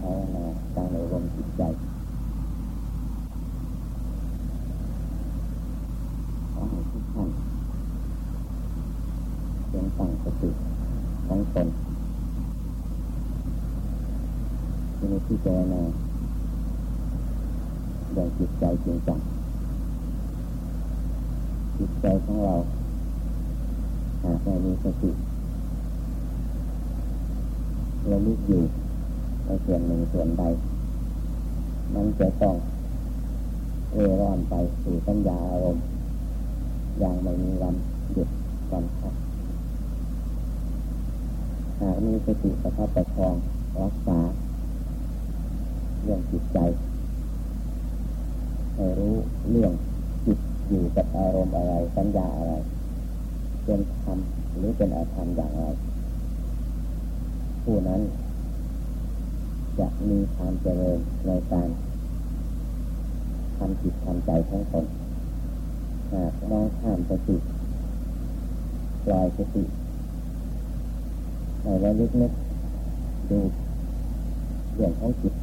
ภาวนาการอบรมจิตใจขอให้ทุกท่านเพียงตั้งสติของตนที่นี้ที่เจรณาเรื่องจิตใจจริงจังจิตใจของเราหากไม่มีสติระลึกอยู่ ในส่วนหนึ่งส่วนใด มันจะต้องเอร่อนไปสู่ปัญญาอารมณ์อย่างไม่มีวันหยุดวันพักหากมีสติประทับประคองรักษา เรื่องจิตใจให้รู้เรื่องจิตอยู่กับอารมณ์อะไรปัญญาอะไรเป็นธรรมหรือเป็นอาธรรมอย่างไรผู้นั้น จะมีความเจริญในการทำจิตทำใจของตนหากมองข้ามสติปล่อยสติในระลึกนึกดูเรื่องของจิต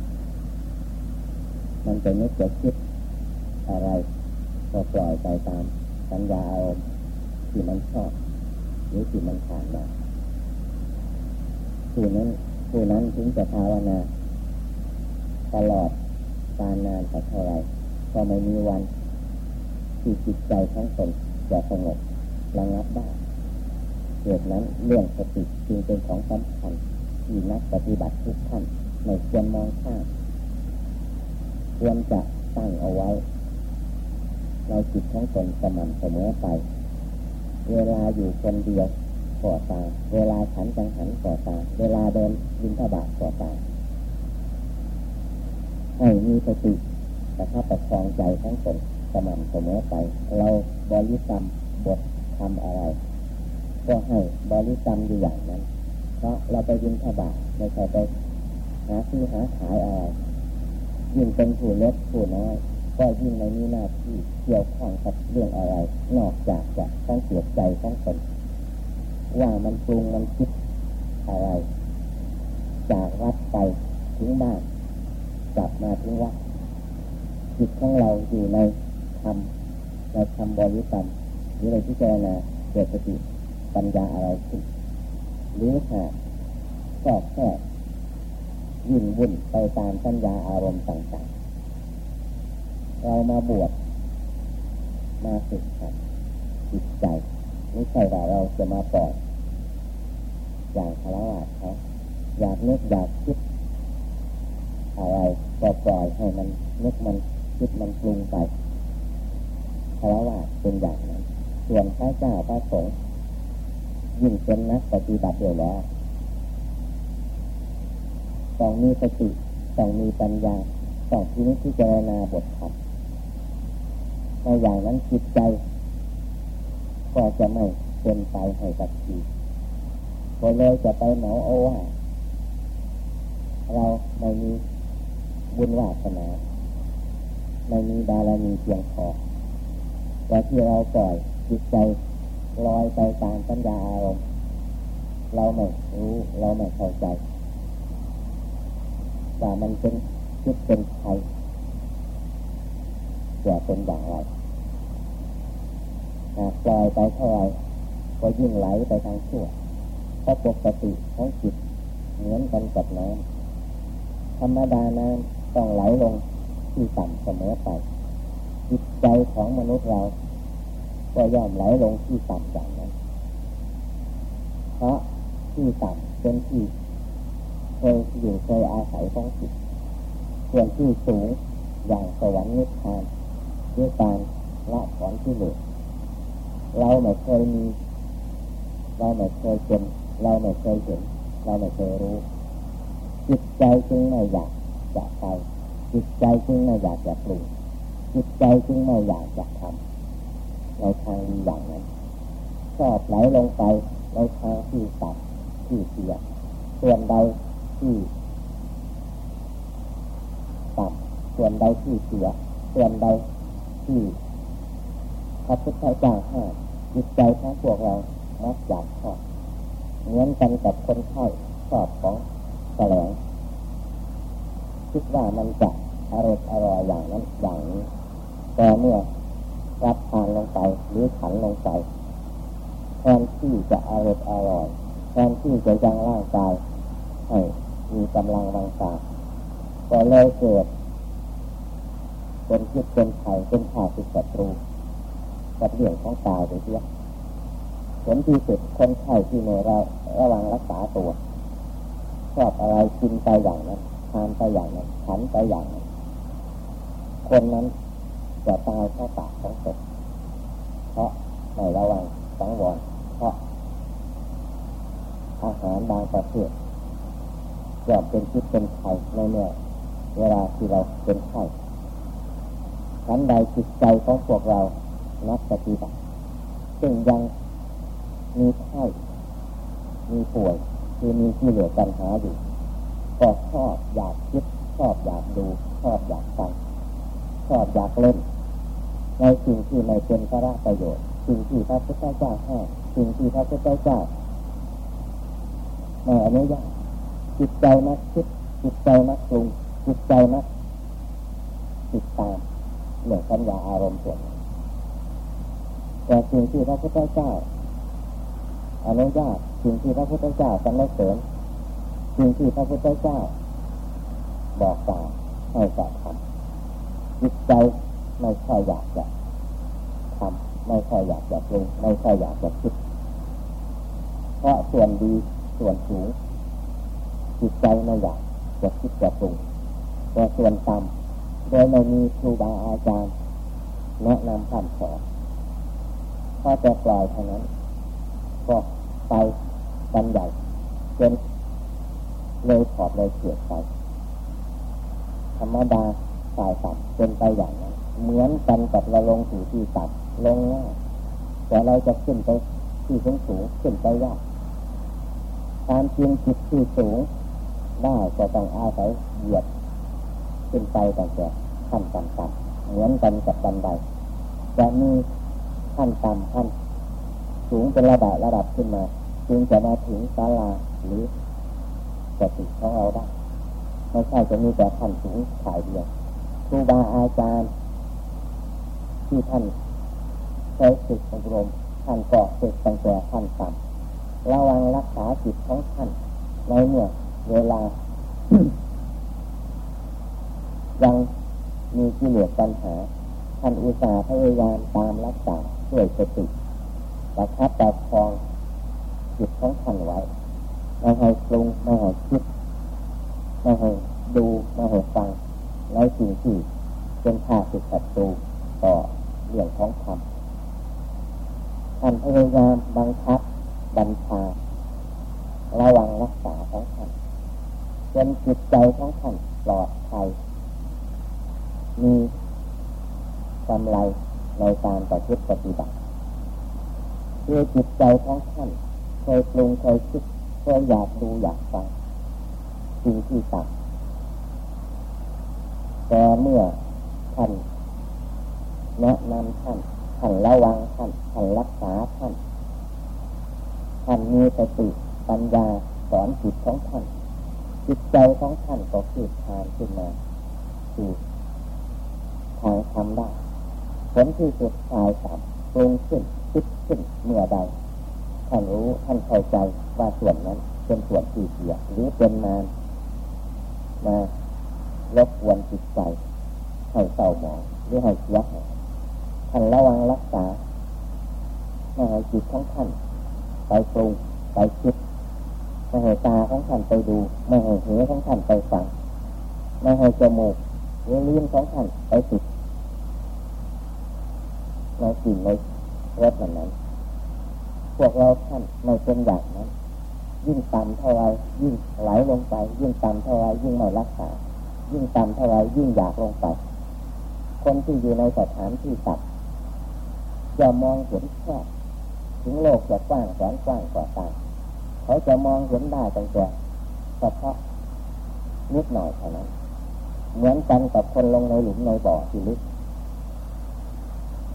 มันจะนึกจะคิดอะไรก็ปล่อยไปตามสัญญาอารมณ์ที่มันชอบหรือที่มันผ่านมาผู้นั้นผู้นั้นถึงจะภาวนา ตลอดการนานสักเท่าไรก็ไม่มีวัน ที่จิตใจทั้งตนจะสงบระงับได้เหตุนั้นเรื่องสติจึงเป็นของสำคัญที่นักปฏิบัติทุกท่านไม่ควรมองข้ามควรจะตั้งเอาไว้ในจิตของตนสม่ำเสมอไป เวลาอยู่คนเดียวก่อตา เวลาฉันจังหันก่อตา เวลาเดินยินทบาทก่อตา ให้มีสติแต่ถ้าประคองใจทั้งตนสม่ำเสมอไป เราบริกรรมบททำอะไร ก็ให้บริกรรมอยู่อย่างนั้น เพราะเราไปยินทบาทไม่ใช่ไปหาที่หาขายอะไรยิ่งเป็นผู้เล็กผู้น้อยก็ยิ่งในนี้หน้าที่เกี่ยวข้องกับเรื่องอะไร นอกจากจะต้องเสียใจต้องตนว่ามันปรุงมันคิดอะไร จากวัดไปถึงบ้าน กลับมาถึงวัดจิตของเราอยู่ในธรรมในธรรมบริกรรมหรือในพิจารณาเกิดสติปัญญาอะไรขึ้นหรือหากก็แค่ยิ่งวุ่นไปตามปัญญาอารมณ์ต่างๆ เรามาบวชมาฝึกหัดจิตใจไม่ใช่ว่าเราจะมาปล่อยอย่างคารวะเขาอยากนึกอยากคิด อะไรก็ปล่อยให้มันนึกมันคิดมันปรุงไปคารวะเป็นอย่างนั้นส่วนพระเจ้าพระสงฆ์ยิ่งเป็นนักปฏิบัติเดียวแล้วต้องมีสติต้องมีปัญญาต้องที่นี้ที่เจรณาบทธรรมในอย่างนั้นจิตใจ ก็จะไม่เป็นไปให้กับทีก็เลยจะไปเหมาเอาว่า เราไม่มี บุญวาสนาไม่มีบารมีเพียงพอแต่ที่เราปล่อยจิตใจลอยไปตามปัญญาอารมณ์เราไม่รู้เราไม่เข้าใจว่ามันเป็นคิดเป็นใครจะเป็นอย่างไรหากปล่อยไปเท่าไรก็ยิ่งไหลไปทางชั่วเพราะปกติของจิตเหมือนกันกับน้ำธรรมดาน้ำ ต้องไหลลงที่ต่ำเสมอไปจิตใจของมนุษย์เรา ก็ย่อมไหลลงที่ต่ำอย่างนั้น เพราะที่ต่ำเป็นที่เคยอยู่เคยอาศัยของจิตส่วนที่สูงอย่างสวรรค์นิพพานด้วยการละถอนที่เหลือเราไม่เคยมี เราไม่เคยเป็นเราไม่เคยเห็น เราไม่เคยรู้ จิตใจจึงไม่อยาก จะไป จิตใจจึงไม่อยากจะปรุงจิตใจจึงไม่อยากจะทำในทางดีอย่างนั้นชอบไหลลงไปในทางที่ตัดที่เสียส่วนใดที่ต่ำส่วนใดที่เสียส่วนใดที่พระพุทธเจ้าห้าจิตใจของพวกเรามักอยากชอบเหมือนกันกับคนไข้ชอบของแสลง คิดว่ามันจะอร่อยอร่อยอย่างนั้นอย่างนี้แต่เมื่อรับทานลงไปหรือฉันลงไปแทนที่จะอร่อยอร่อยแทนที่จะยังร่างกายให้มีกำลังวังตาก็เลยเกิดเป็นพิษเป็นไข่เป็นข่าศึกศัตรูกับเรื่องของตายไปเสียผลที่สุดคนไข้ที่ในเราระวังรักษาตัวชอบอะไรกินไปอย่างนั้นานไปอย่างนั้นฉันไปอย่างนั้นคนนั้นจะตายเพราะปากของตนเพราะในระวังสังวรเพราะอาหารบางประเภทย่อมเป็นพิษเป็นไข่ในเมื่อเวลาที่เราเป็นไข้ฉันใดจิตใจของพวกเรานักปฏิบัติซึ่งยังมีไข้มีป่วยคือมีที่เหลือปัญหาอยู่ ก็ชอบอยากคิดชอบอยากดูชอบอยากฟังชอบอยากเล่น ในสิ่งที่ไม่เป็นสาระประโยชน์สิ่งที่พระพุทธเจ้าให้สิ่งที่พระพุทธเจ้าไม่อนุญาตจิตใจนักคิดจิตใจนักปรุงจิตใจนักติดตามเรื่อสัญญาอารมณ์ส่วนแต่สิ่งที่พระพุทธเจ้าอนุญาตสิ่งที่พระพุทธเจ้าสรรเสริญ สิ่งที่พระพุทธเจ้า บอกกล่าวให้จะทำจิตใจไม่ค่อยอยากจะทำไม่ค่อยอยากจะปรุงไม่ค่อยอยากจะคิดเพราะส่วนดีส่วนสูงจิตใจไม่อยากจะคิดจะปรุงแต่ส่วนต่ำโดยไม่มีครูบาอาจารย์แนะนำคำสอนก็จะปล่อยเท่านั้น ก็ไปกันใหญ่จน เลยขอบเลยเสียดไปธรรมดาสายต่ำเป็นไปอย่างนั้นเหมือนกันกับเราลงสู่ที่ต่ำลงง่ายแต่เราจะขึ้นไปที่สูงสูงขึ้นไปยากการจริงจิตที่สูงได้จะต้องอาศัยเหยียบขึ้นไปแต่แต่ขั้นต่ำๆเหมือนกันกับบันไดจะมีขั้นต่ำขั้นสูงเป็นระดับระดับขึ้นมา จึงจะมาถึงศาลาหรือ สติของเราได้ไม่ใช่จะมีแต่ขั้นสูงขายเดียวครูบาอาจารย์ ที่ท่านใช้ฝึกอบรมท่านก็ฝึกตั้งแต่ขั้นต่ำระวังรักษาจิตของท่านในเมื่อเวลา ยังมีกิเลสปัญหา ท่านอุตส่าห์พยายามตามรักษาช่วยสติประคับประคองจิตของท่านไว้ ไม่ให้ปรุงไม่ให้คิดไม่ให้ดูไม่ให้ฟังในสิ่งที่เป็นข้าศึกศัตรูต่อเรื่องของธรรมท่านพยายามบังคับบัญชาระวังรักษาของท่านจนจิตใจของท่านปลอดภัยมีกำไรในการปฏิบัติปฏิบัติคือจิตใจของท่านเคยปรุงเคยคิด คยอยากดูอยากฟังสิ่งที่ต่ำแต่เมื่อท่านแนะนำท่านท่านระวังท่านท่านรักษาท่านท่านมีสติปัญญาสอนจิตของท่านจิตใจของท่านก็คือทานขึ้นมาคือทางทำได้ผลที่สุดทายต่ำปรุงขึ้นคิดขึ้นเมื่อใด ท่านรู้ท่านเข้าใจว่าส่วนนั้น เป็นส่วนที่เสียหรือเป็นมานมารบกวนจิตใจให้เศร้าหมองหรือให้เสียหายท่านระวังรักษาไม่ให้จิตของท่านไปปรุงไปคิดไม่ให้ตาของท่านไปดู ไม่ให้หูของท่านไปฟังไม่ให้จมูกหรือลิ้นของท่านไปติดในสิ่งในรถนั้น พวกเราท่านไม่เป็นอย่างนั้น ยิ่งต่ำเท่าไรยิ่งไหลลงไป ยิ่งต่ำเท่าไรยิ่งไม่รักษา ยิ่งต่ำเท่าไรยิ่งอยากลงไป คนที่อยู่ในสถานที่ต่ำจะมองเห็นแค่ถึงโลกจะกว้างแสนกว้างกว่าตาเขาจะมองเห็นได้ตั้งแต่เฉพาะนิดหน่อยเท่านั้น เหมือนกันกับคนลงในหลุมในบ่อที่ลึก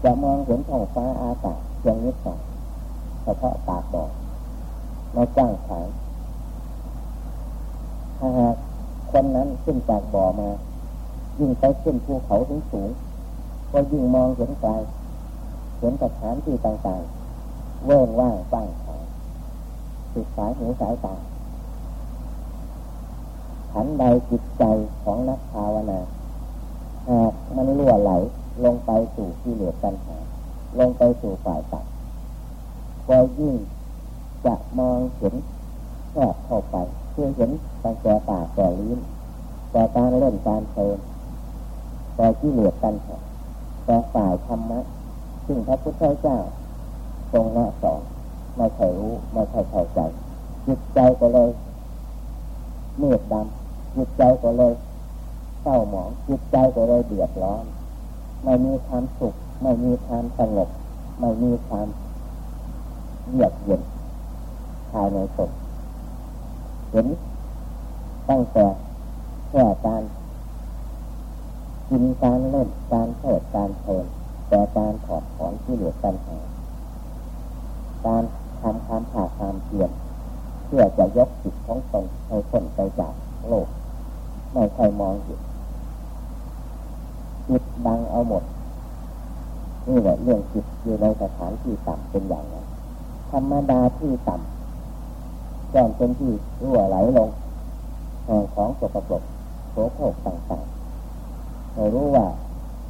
จะมองเห็นท้องฟ้าอากาศเพียงนิดหน่อย เฉพาะปากบ่อไม่จ้างขายถ้าหากคนนั้นขึ้นจากบ่อมา ยิ่งไปขึ้นภูเขาถึงสูงก็ยิ่งมองเห็นไกลเห็นสถานที่ต่างๆเวิ้งว่างว่างขาสุดสายหูสายตาขันใดจิตใจของนักภาวนาหากมันล่วไหลลงไปสู่ที่เหลือปัญหาลงไปสู่ฝ่ายต่ำ ก็ยิ่งจะมองเห็นแคบเข้าไปเพื่อเห็นตั้งแต่ปากแต่ลิ้นแต่การเล่นการเพลินแต่ที่เหลือปัญหาแต่ฝ่ายธรรมะซึ่งพระพุทธเจ้าทรงแนะสอนไม่ใช่รู้ไม่ใช่เข้าใจจิตใจก็เลยเมืดดำจิตใจก็เลยเศร้าหมองจิตใจก็เลยเดือดร้อน ไม่มีความสุข ไม่มีความสงบ ไม่มีความ เยือกเย็นภายในตนเห็นตั้งแต่แค่การกินการเล่นการเพิดการเพลินแต่การถอดถอนที่เหลือปัญหาการทำความผ่าความเพียรเพื่อจะยกจิตของตนให้พ้นไปจากโลก ไม่ใครมองเห็นจิตดังเอาหมด นี่แหละเรื่องจิตอยู่ในสถานที่ต่ำเป็นอย่างนั้น ธรรมดาที่ต่ำย่อมเป็นที่รั่วไหลลงแห่งของสกปรกโสโครกต่างๆไม่รู้ว่า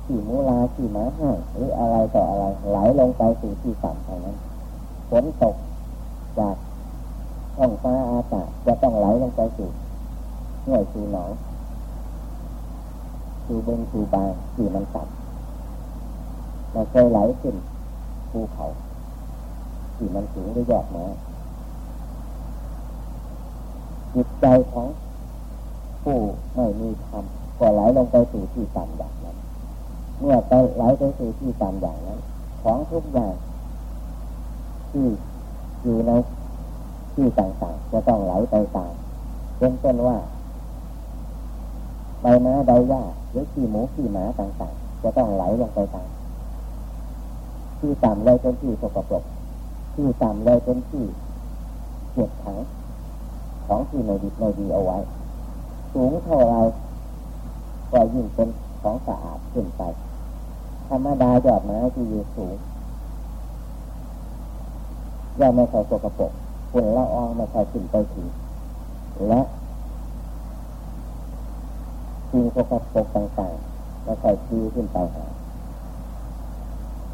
ขี่มูลาขี่ม้าห้างหรืออะไรต่ออะไรไหลลงไปสู่ที่ต่ำเท่านั้นฝนตกจากท้องฟ้าอากาศจะต้องไหลลงไปสู่ห่วยสู่หนองสู่เบนสู่บางที่มันต่ำเราเคยไหลขึ้นภูเขา ที่มันสูงด้วยยอดไม้จิตใจของผู้ไม่มีธรรมก็ไหลลงไปสู่ที่ต่ำอย่างนั้น เมื่อไปไหลไปสู่ที่ต่ำอย่างนั้น ของทุกอย่างที่อยู่ในที่ต่างๆจะต้องไหลไปตามเป็นต้นว่าใบไม้ใบหญ้าหรือขี้หมูขี้หมาต่างๆ จะต้องไหลลงไปตามที่ต่ำเลยเป็นที่สกปรก ที่ต่ำเลยเป็นที่เก็บถังของที่ไม่ดีไม่ดีเอาไว้ สูงเท่าไรก็ยิ่งเป็นของสะอาดขึ้นไป ธรรมดายอดไม้ที่อยู่สูงย่อมไม่ใช่สกปรกฝุ่นละอองไม่ใช่ขึ้นไปถึงและสิ่งสกปรกต่างๆไม่ใช่ชี้ขึ้นไปหา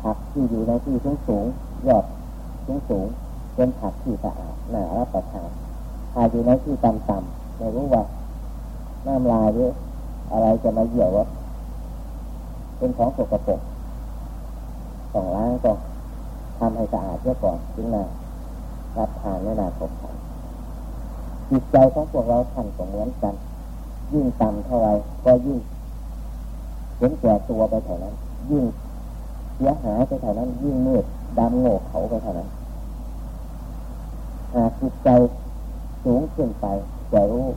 ผักที่อยู่ในที่สูงสูงยอด สูงสูงเป็นผักที่สะอาดน่ารับประทานถ้าอยู่ในที่ต่ำๆไม่รู้ว่าน้ำลายหรืออะไรจะมาเหี่ยวว่าเป็นของสกปรกต้องล้างต้องทำให้สะอาดเสียก่อนถึงนารับทานไม่นาขบขันจิตใจของพวกเราท่านก็เหมือนกัน ยิ่งต่ำเท่าไรก็ยิ่งเห็นแก่ตัวไปเท่านั้น ยิ่งเสียหายไปเท่านั้น ยิ่งมืดดำโง่เขาไปเท่านั้น หากจิตใจสูงขึ้นไปจะรู้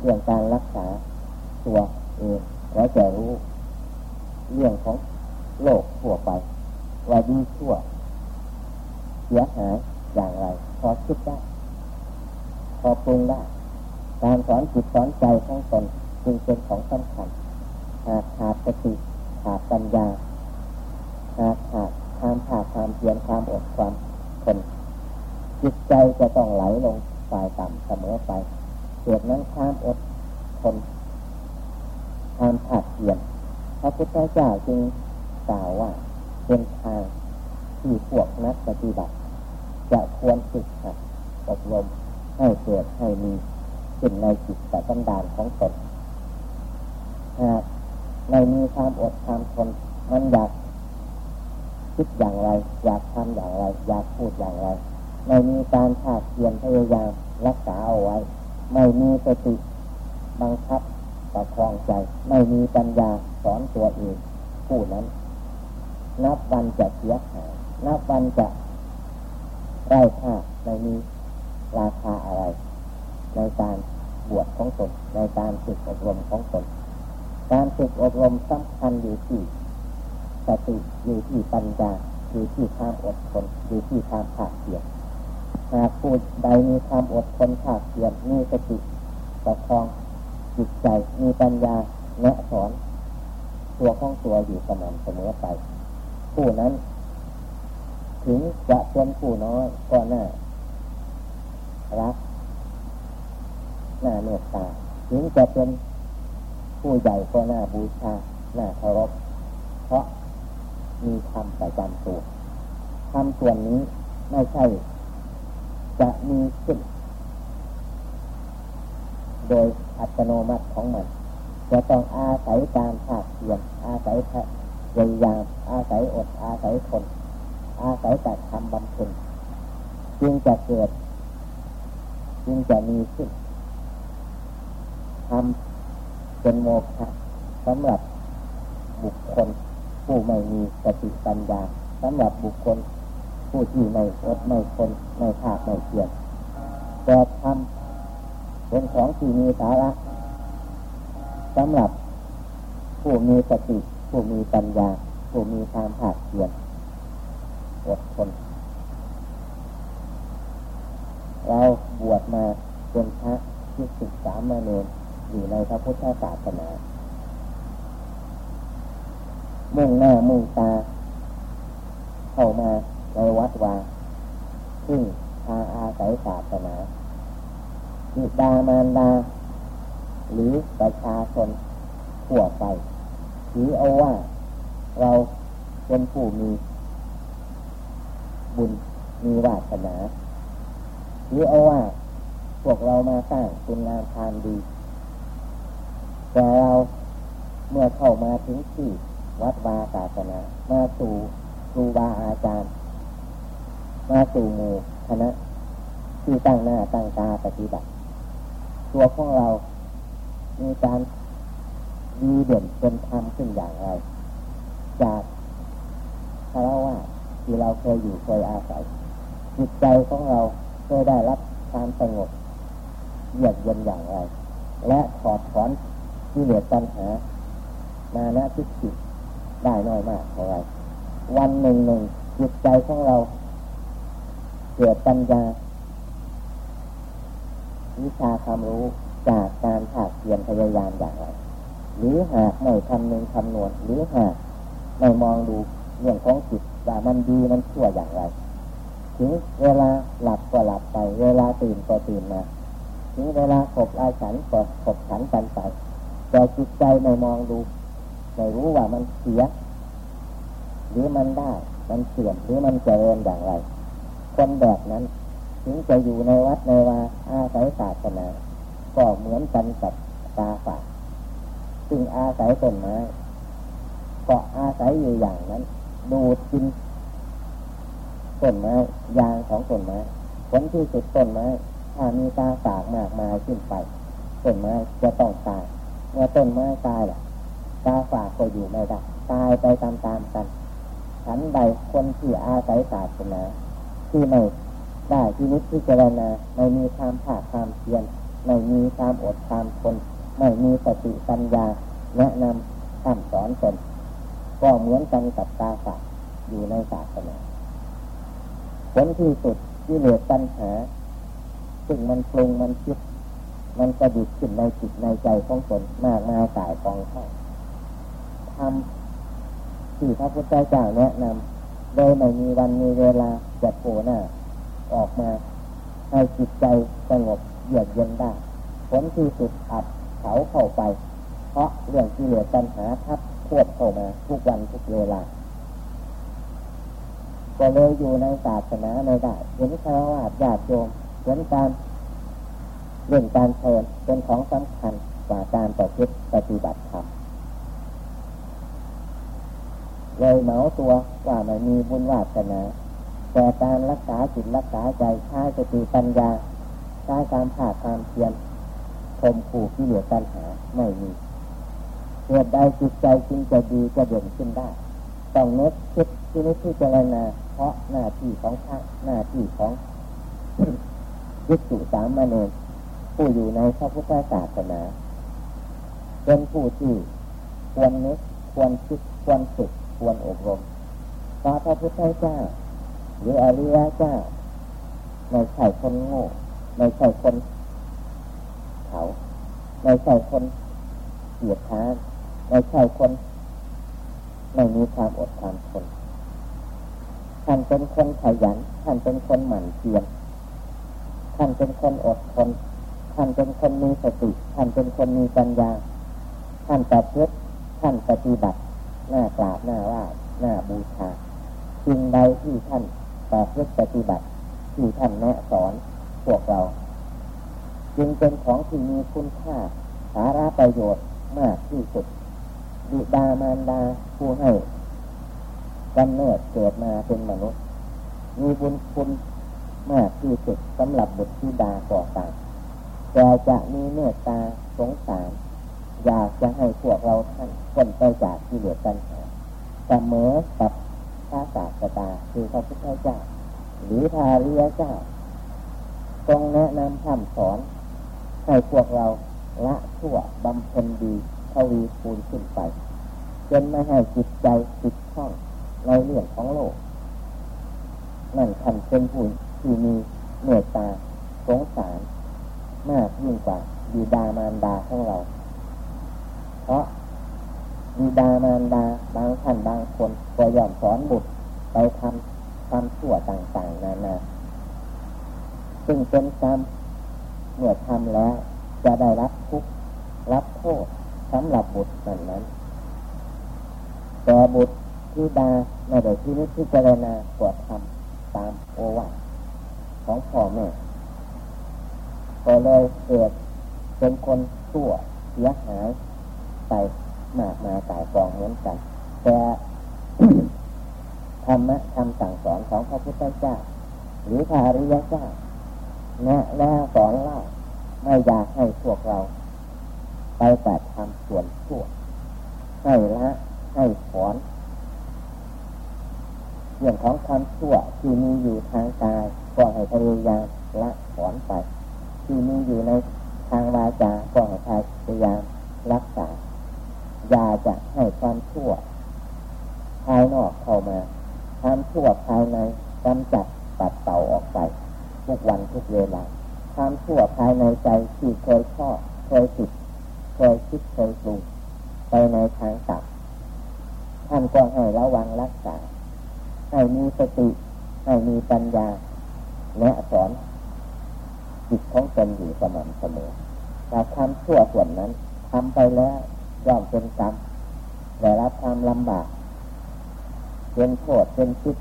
เรื่องการรักษาตัวเองและจะรู้เรื่องของโลกทั่วไป ว่าดีชั่วเสียหายอย่างไร พอคิดได้ พอปรุงได้ การสอนจิตสอนใจของตนจึงเป็นของสำคัญหากขาดสติขาดปัญญาหากขาดความขาดความเพียรความอดความทน จิตใจจะต้องไหลลงฝ่ายต่ำเสมอไปเกิดนั้นความอดทนความขาดเพียรพระพุทธเจ้าจึงกล่าวว่าเป็นทางที่พวกนักปฏิบัติ จะควรฝึกหัดอบรมให้เกิดให้มีขึ้นในจิตแต่ตันดานของตนหากไม่มีความอดความทนมันอยากคิดอย่างไร อยากทำอย่างไร อยากพูดอย่างไร ไม่มีการภาคเพียรพยายามรักษาเอาไว้ ไม่มีสติบังคับประคองใจ ไม่มีปัญญาสอนตัวเองผู้นั้น นับวันจะเสียหายนับวันจะไร้ค่าไม่มีราคาอะไร ในการบวชของตนในการฝึกอบรมของตนการฝึกอบรมสำคัญอยู่ที่สติอยู่ที่ปัญญาอยู่ที่ความอดทนอยู่ที่ความภาคเพียร หากผู้ใดมีความอดทนภาคเพียรมีสติประคองจิตใจมีปัญญาแนะสอนตัวของตัวอยู่สม่ำเสมอไป ผู้นั้น ถึงจะเป็นผู้น้อยก็น่ารักน่าเมตตาถึงจะเป็นผู้ใหญ่ก็น่าบูชาน่าเคารพเพราะมีธรรมประจำตัวธรรมส่วนนี้ไม่ใช่ จะมีขึ้น โดยอัตโนมัติของมัน จะต้องอาศัยการภาคเพียรอาศัยพยายามอาศัยอดอาศัยทนอาศัยแต่ทำบำเพ็ญจึงจะเกิด จึงจะมีขึ้นทำเป็นโมฆะสำหรับบุคคลผู้ไม่มีสติปัญญาสำหรับบุคคล ผู้ที่ไม่อดไม่ทนไม่ภาคไม่เพียรแต่ทำเป็นของที่มีสาระสำหรับผู้มีสติผู้มีปัญญาผู้มีความภาคเพียรอดทนเราบวชมาเป็นพระที่ศึกษามาเนรอยู่ในพระพุทธศาสนา มุ่งหน้ามุ่งตาเข้ามาในวัดวาซึ่งทางอาศัยศาสนาบิ ดามารดา หรือประชาชนทั่วไปถือเอาว่าเราเป็นผู้มี บุญมีวาสนาหรือเอาว่าพวกเรามาสร้างคุณงามความดี แต่เราเมื่อเข้ามาถึงที่วัดวาศาสนา มาสู่ครูบาอาจารย์ มาสู่หมู่คณะที่ตั้งหน้าตั้งตาปฏิบัติ ตัวของเรา มีการดีเด่นเป็นธรรมขึ้นอย่างไร จากคารวะที่เราเคยอยู่เคยอาศัย จิตใจของเราเคยได้รับความสงบเยือกเย็นอย่างไร และถอดถอนที่เหลือปัญหามานะทิฏฐิได้น้อยมากเท่าไรวันหนึ่งหนึ่งจิตใจของเรา เกิดปัญญา วิชาความรู้จากการภาคเพียรพยายามอย่างไรหรือหากไม่คำนึงคำนวณหรือหากไม่มองดูเรื่องของจิตว่ามันดีมันชั่วอย่างไร ถึงเวลาหลับก็หลับไป เวลาตื่นก็ตื่นมาถึงเวลาขบอาฉันก็ขบฉันกันไปแต่จิตใจไม่มองดูไม่รู้ว่ามันเสีย หรือมันได้ มันเสื่อมหรือมันเจริญอย่างไร คนแบบนั้น ถึงจะอยู่ในวัดในวาอาศัยศาสนาก็เหมือนกันกับตาฝาซึ่งอาศัยต้นไม้ก็อาศัยอยู่อย่างนั้น ดูดกินต้นไม้ยางของต้นไม้ผลที่สุดต้นไม้ถ้ามีตาฝากมากมายขึ้นไปต้นไม้จะต้องตายเมื่อต้นไม้ตายล่ะตาฝากก็อยู่ไม่ได้ตายไปตามๆกันฉันใดคนที่อาศัยศาสนาที่ไม่ ได้ที่นิพพิจารณาไม่มีความภาคความเพียรไม่มีความอดความทนไม่มีสติปัญญาแนะนำคำสอนตนก็เหมือนกันกับตาฝากอยู่ในศาสนาผลที่สุดที่เหลือปัญหา ซึ่งมันปรุงมันคิด มันกระดิกขึ้นในจิตในใจของตนมากมายกายกองข้าทำที่พระพุทธเจ้าแนะนำโดยไม่มีวันมีเวลาจะโผล่หน้า ออกมา ให้จิตใจสงบเยือกเย็นได้ผลที่สุดอัดเขาเข้าไป เพราะเรื่องที่เหลือปัญหาทับควบเข้ามาทุกวันทุกเวลาก็เลยอยู่ในศาสนาในได้เห็นคารวะญาติโยมเห็นการเรื่องการเชิญเป็นของสำคัญกว่าการต่อคิดปฏิบัติธรรมเลยเหมาตัวว่าไม่มีบุญวาสนา แต่การรักษาจิตรักษาใจใช้สติปัญญาใช้การผ่าความเพียรคมขู่ที่เหลือปัญหาไม่มีเหตุใดจิตใจจึงจะดีจะเด่นขึ้นได้ ต้องนึกคิดที่นี้ที่เจรณาเพราะหน้าที่ของพระหน้าที่ของวิสุสามเณรผู้อยู่ในพระพุทธศาสนา เป็นผู้ที่ควรนึกควรคิดควรฝึกควรอบรมพระพระพุทธเจ้า หรืออริยเจ้าไม่ใช่คนโง่ไม่ใช่คนเขาไม่ใช่คนเกียดค้านไม่ใช่คนไม่มีความอดความทนท่านเป็นคนขยันท่านเป็นคนหมั่นเพียรท่านเป็นคนอดทนท่านเป็นคนมีสติท่านเป็นคนมีปัญญา ท่านประพฤติท่านปฏิบัติหน้ากราบหน้าว่าหน้าบูชาสิ่งใดที่ท่าน ประพฤติปฏิบัติที่ท่านแนะสอนพวกเรา จึงเป็นของที่มีคุณค่า สาระประโยชน์มากที่สุดบิดามารดาผู้ให้กำเนิดเกิดมาเป็นมนุษย์ มีบุญคุณมากที่สุดสำหรับบุตรธิดาก่อต่างแต่จะมีเมตตาสงสาร อยากจะให้พวกเราท่านคนไปจากที่เหลือกันเสมอกับ คือพระพุทธเจ้าหรือพาริยเจ้าทรงแนะนำคำสอน ให้พวกเราละชั่วบำเพ็ญดีทวีคูณขึ้นไปจนไม่ให้จิตใจติดข้องในเรื่องของโลก นั่นท่านเป็นผู้ที่มีเมตตาสงสาร มากยิ่งกว่าบิดามารดาของเรา เพราะบิดามารดาบางท่านบางคนก็ยอมสอนบุตร ไปทำความชั่วต่างๆนานาซึ่งเป็นกรรมเมื่อทำแล้ว จะได้รับทุกข์รับโทษสำหรับบุตรนั้นนั้นแต่บุตรที่ดาในเด็กที่นี้ที่เจรณากวดทำตามโอวาทของพ่อแม่ก็เลยเกิดเป็นคนชั่วเสียหายไปมากมาตายกองเหมือนกัน แต่ รรมะคำสั่งสอนของพระพุทธเจ้าหรือพระอริยเจ้าแนะแล้วสอนเล่าไม่อยากให้พวกเรา ไปแต่ทำส่วนชั่วให้ละให้ถอนเรื่องของความชั่วที่มีอยู่ทางกายก็ให้พยายามละถอนไป ที่มีอยู่ในทางวาจาก็ให้พยายามรักษาอย่าจะให้ความชั่วภายนอกเข้ามา ความชั่วภายในกำจัดตัดเต่าออกไป ทุกวันทุกเวลาความชั่วภายในใจที่เคยชอบเคยติดเคยคิดเคยปรุงไปในทางต่ำท่านก็ให้ระวังรักษา ให้มีสติ ให้มีปัญญา และสอนจิตของตนอยู่สม่ำเสมอแต่ความชั่วส่วนนั้นทำไปแล้วย่อมเป็นกรรมได้รับความลำบาก เป็นโทษเป็นชิด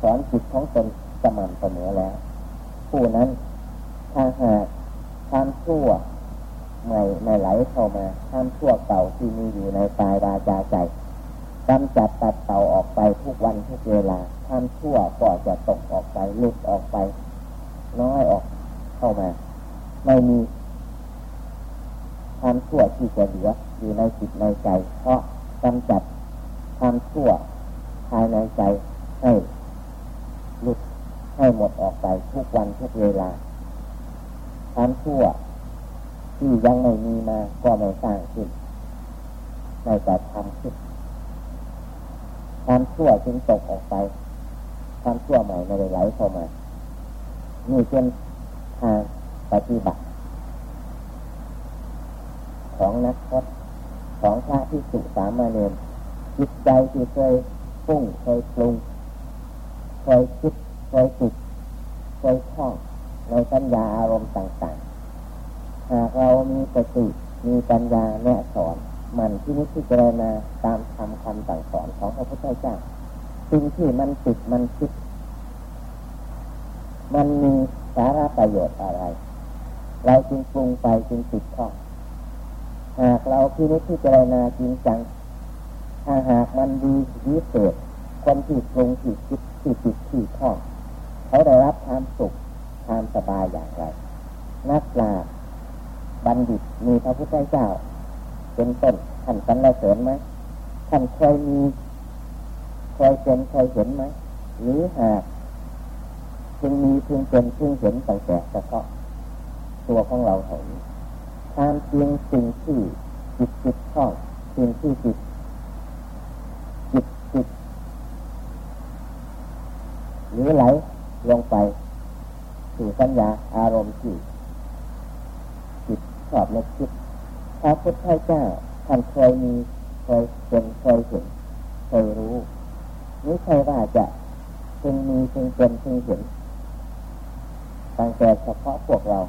สอนจิตของตนสม่ำเสมอแล้ว ผู้นั้นถ้าหากความชั่วไม่ไม่ไหลเข้ามาความชั่วเก่าที่มีอยู่ในกายวาจาใจกำจัดตัดเต่าออกไปทุกวันทุกเวลาความชั่วก็จะตกออกไปหลุดออกไป น้อยออกเข้ามา ไม่มีความชั่วที่จะเหลืออยู่ในจิตในใจ เพราะกำจัด ความชั่วภายในใจให้หลุดให้หมดออกไปทุกวันทุกเวลา ความชั่วที่ยังไม่มีมาก็ไม่สร้างขึ้นไม่แต่ทำขึ้นความชั่วจึงตกออกไป ความชั่วใหม่ไม่ได้ไหลเข้ามานี่เป็นทางปฏิบัติ ของนักพจของพระที่สุสามเณร จิตใจที่เคยฟุ้งเคยปรุงเคยคิดเคยติดเคยท่องในสัญญาอารมณ์ต่างๆ หากเรามีสติมีปัญญาแนะสอนมันที่นิพพิจารณาตามคำคำสั่งสอนของพระพุทธเจ้าสิ่งที่มันติดมันคิด มันมีสาระประโยชน์อะไร เราจึงปรุงไปจึงติดข้องหากเราที่นิพพิจารณาจริงจัง ถ้าหากมันดีวิเศษคนที่ปรุงที่คิดที่ติดที่ข้องเขาได้รับความสุขความสบายอย่างไร นักปราชญ์บัณฑิตมีพระพุทธเจ้า เป็นต้นท่านสรรเสริญไหมท่านเคยมีเคยเป็นเคยเห็นไหมหรือหากจึงมีพึงเป็นพึงเห็นตั้งแต่เฉพาะตัวของเราเห็นความจริงสิ่งที่จิตจิตข้องสิ่งที่จิตจิตจิต หรือไหลลงไปสู่สัญญาอารมณ์ที่ชอบนึกคิดพระพุทธเจ้าท่านเคยมีเคยเป็นเคยเห็นเคยรู้นี่ใช่ว่าจะจึงมีจึงเป็นจึงเห็นตั้งแต่เฉพาะพวกเรา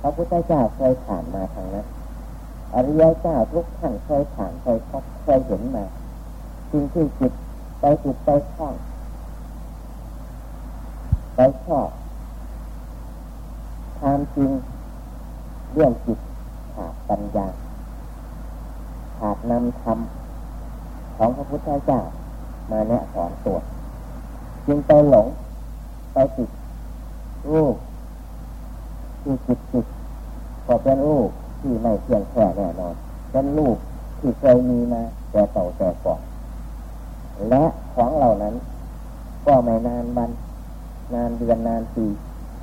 พระพุทธเจ้าเคยผ่านมาทางนั้นอริยเจ้าทุกท่านเคยผ่านเคยพบเคยเห็นมาสิ่งที่จิตไปติดไปคล้อง ไปชอบความจริงเรื่องจิตขาดปัญญาขาดนำธรรมของพระพุทธเจ้ามาแนะสอนตัว จึงไปหลงไปติดรูปที่จิตจิตก็เป็นรูปที่ไม่เที่ยงแท้แน่นอนเป็นรูปที่เคยมีมาแต่เต่าแต่ก่อนและของเหล่านั้น ก็ไม่นานวัน นานเดือนนานปี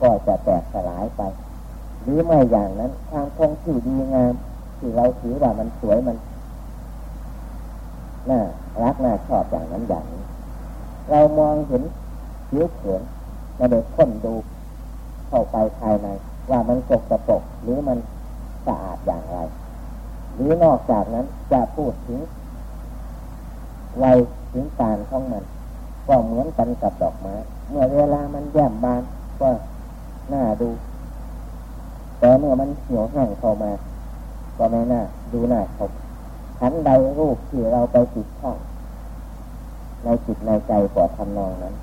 ก็จะแตกสลายไปหรือไม่อย่างนั้นความคงที่ดีงามที่เราถือว่ามันสวยมันน่ารักน่าชอบอย่างนั้นอย่างนี้เรามองเห็นผิวเผินมาเด็กค้นดูเข้าไปภายใน ว่ามันสกปรกหรือมันสะอาดอย่างไร หรือนอกจากนั้นจะพูดถึงวัยถึงการของมัน ก็เหมือนกันกับดอกไม้ เมื่อเวลามันแย้มบานก็น่าดู แต่เมื่อมันเหี่ยวแห้งเข้ามา ก็ไม่น่าดูน่าชมขันใดรูปที่เราไปติดข้องในจิตในใจก่อทำนองนั้น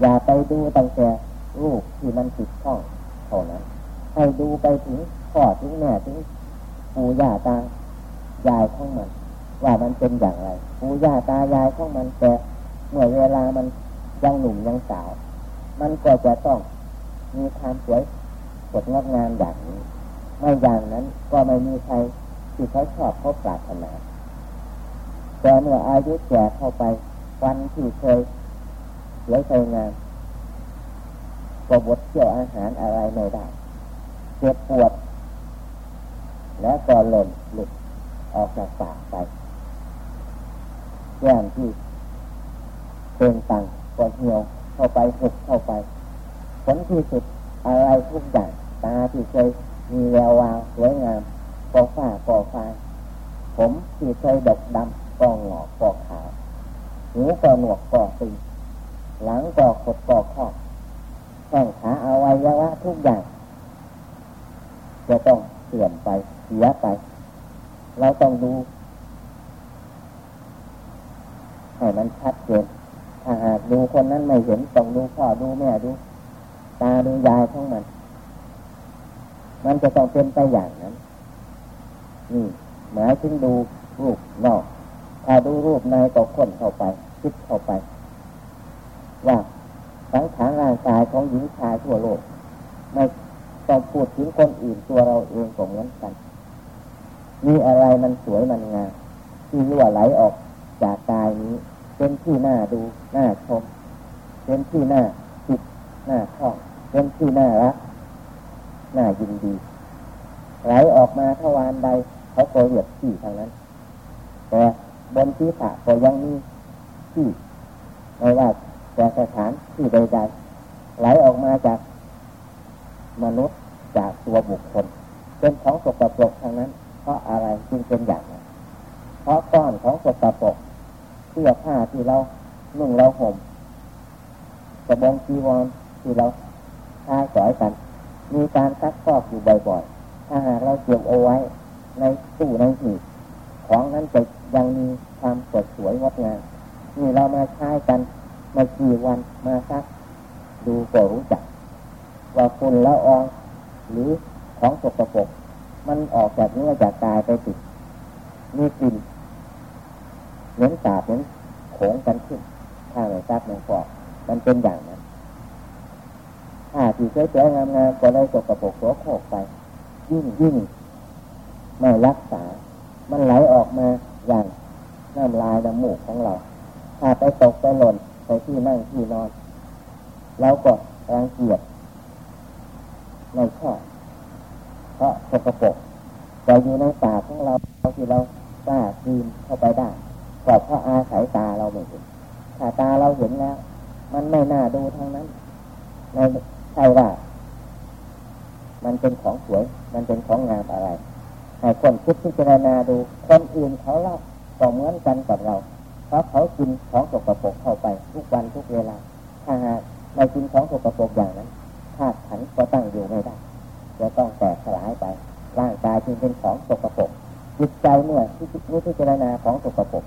อย่าไปดูตั้งแต่รูปที่มันติดข้องเท่านั้น ให้ดูไปถึงพ่อถึงแม่ถึงปู่ย่าตายายของมัน ว่ามันเป็นอย่างไรปู่ย่าตายายของมันแต่เมื่อเวลามัน ยังหนุ่มยังสาว มันก็จะต้องมีความสวยสดงดงามอย่างนี้ ไม่อย่างนั้นก็ไม่มีใครที่เขาชอบเขาปรารถนาแต่เมื่ออายุแก่เข้าไป วันที่เคยสวยสงามก็บดเกี่ยวอาหารอะไรไม่ได้เจ็บปวด แล้วก็หล่นหลุดออกจากปากไปแก้มที่เป็นตัง ก็เหี่ยวเข้าไปหุบเข้าไปผลที่สุดอะไรทุกอย่างตาที่เคยมีแวววาวสวยงามก็ฝ้าก็ฟ้าผมที่เคยดกดำก็หงอกก็ขาวหูก็หนวกก็ตีหลังก็ขดก็ข้อแข้งขาเอาไว้ยวะทุกอย่าง จะต้องเสื่อมไปเสียไป เราต้องดูให้มันชัดเจน ถ้าหากดูคนนั้นไม่เห็นต้องดูพ่อดูแม่ดู ตาดูยายของมัน มันจะต้องเป็นไปอย่างนั้นนี่หมายถึงดูรูปนอก ถ้าดูรูปในก็ค้นเข้าไป คิดเข้าไป ว่าสังขารร่างกายของหญิงชายทั่วโลกไม่ต้องพูดถึงคนอื่นตัวเราเองก็เหมือนกัน มีอะไรมันสวยมันงามที่รั่วไหลออกจากกายนี้ เป็นที่น่าดูน่าชม เป็นที่น่าจิตน่าชอบเป็นที่น่ารักน่ายินดีไหลออกมาทวารใดเขาก็เรียกที่ทางนั้น แต่บนที่ขาก็ยังมีที่ไม่ว่าแต่สถานที่ใดๆไหลออกมาจากมนุษย์จากตัวบุคคล เป็นของสกปรกทางนั้น เพราะอะไรจึงเป็นอย่างนั้นเพราะก้อนของสกปรก เสื้อผ้าที่เรานุ่งเราห่มกระบองจีวรที่เราทาสอยกัน มีการซักฟอกอยู่บ่อยๆ ถ้าหากเราเก็บเอาไว้ ในตู้ในหีบของนั้นจะยังมีความสดสวยงดงามนี่เรามาใช้กันมากี่วันมาซัก ดูก็รู้จัก ว่าฝุ่นละอองหรือของสกปรกมันออกจากเนื้อจากกายไปติดมีกลิ่น เหมือนตาเหมือนโขงกันขึ้นถ้าไม่ซักไม่ฟอกมันเป็นอย่างนั้นถ้าที่สวยๆงามๆก็เลยสกปรกโสโครกไป ยิ่งยิ่งไม่รักษา มันไหลออกมาอย่างน้ำลายน้ำมูกของเราถ้าไปตกไปหล่นไปที่นั่งที่นอนเราก็รังเกียจไม่ชอบเพราะสกปรกแต่อยู่ในตากของเราที่เรากล้าคืนเข้าไปได้ ก็เพราะอาศัยตาเราไม่เห็นถ้าตาเราเห็นแล้ว มันไม่น่าดูทั้งนั้นไม่ใช่ว่า มันเป็นของสวย มันเป็นของงามอะไร ให้คนคิดพิจารณาดู คนอื่นเขาเล่าก็เหมือนกันกับเรา เพราะเขากินของสกปรกเข้าไป ทุกวันทุกเวลา ถ้าหากไม่กินของสกปรกอย่างนั้นธาตุขันก็ตั้งอยู่ไม่ได้จะต้องแตกสลายไป ร่างกายจึงเป็นของสกปรกจิตใจเมื่อที่พิจารณาของสกปรก